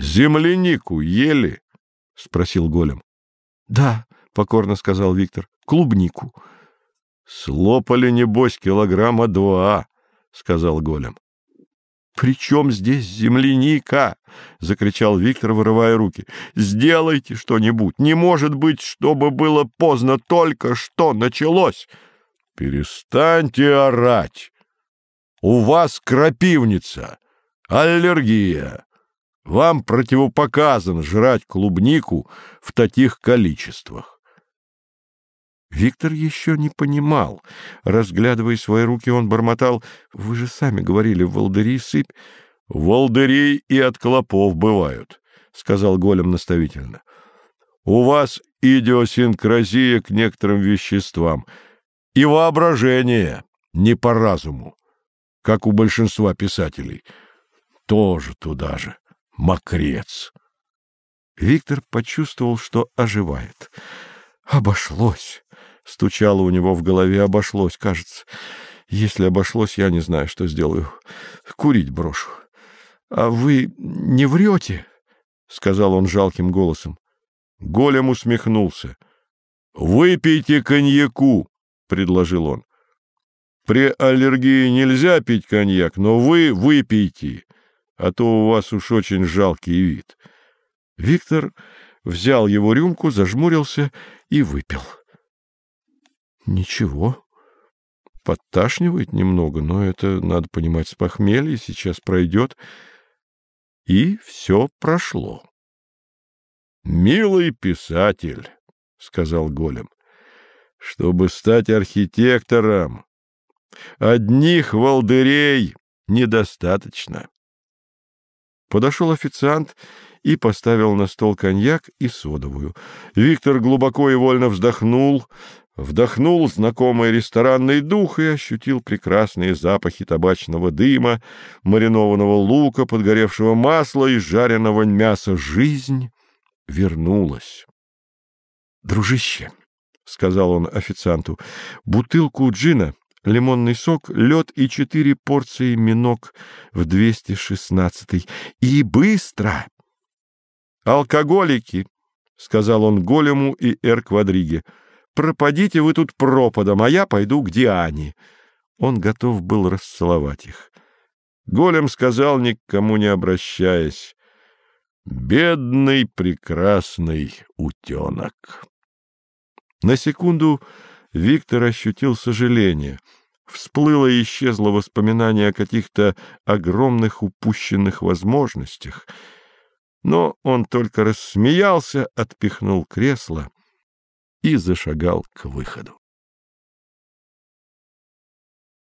Землянику ели? — спросил голем. — Да, — покорно сказал Виктор, — клубнику. — Слопали, небось, килограмма два, — сказал голем. — При чем здесь земляника? — закричал Виктор, вырывая руки. — Сделайте что-нибудь. Не может быть, чтобы было поздно, только что началось. — Перестаньте орать. У вас крапивница, аллергия. Вам противопоказано жрать клубнику в таких количествах. Виктор еще не понимал. Разглядывая свои руки, он бормотал. — Вы же сами говорили, волдыри сыпь. — Волдыри и от клопов бывают, — сказал голем наставительно. — У вас идиосинкразия к некоторым веществам и воображение не по разуму, как у большинства писателей. Тоже туда же. — мокрец. Виктор почувствовал, что оживает. «Обошлось!» — стучало у него в голове. «Обошлось, кажется. Если обошлось, я не знаю, что сделаю. Курить брошу. А вы не врете?» — сказал он жалким голосом. Голем усмехнулся. «Выпейте коньяку!» — предложил он. «При аллергии нельзя пить коньяк, но вы выпейте а то у вас уж очень жалкий вид. Виктор взял его рюмку, зажмурился и выпил. Ничего. Подташнивает немного, но это, надо понимать, с похмелья, сейчас пройдет. И все прошло. — Милый писатель, — сказал Голем, — чтобы стать архитектором, одних волдырей недостаточно. Подошел официант и поставил на стол коньяк и содовую. Виктор глубоко и вольно вздохнул, вдохнул знакомый ресторанный дух и ощутил прекрасные запахи табачного дыма, маринованного лука, подгоревшего масла и жареного мяса. Жизнь вернулась. — Дружище, — сказал он официанту, — бутылку джина лимонный сок, лед и четыре порции минок в 216-й. И быстро! «Алкоголики!» — сказал он Голему и Эр-Квадриге. «Пропадите вы тут пропадом, а я пойду к Диане». Он готов был расцеловать их. Голем сказал, никому не обращаясь, «Бедный прекрасный утенок». На секунду Виктор ощутил сожаление. Всплыло и исчезло воспоминание о каких-то огромных упущенных возможностях. Но он только рассмеялся, отпихнул кресло и зашагал к выходу.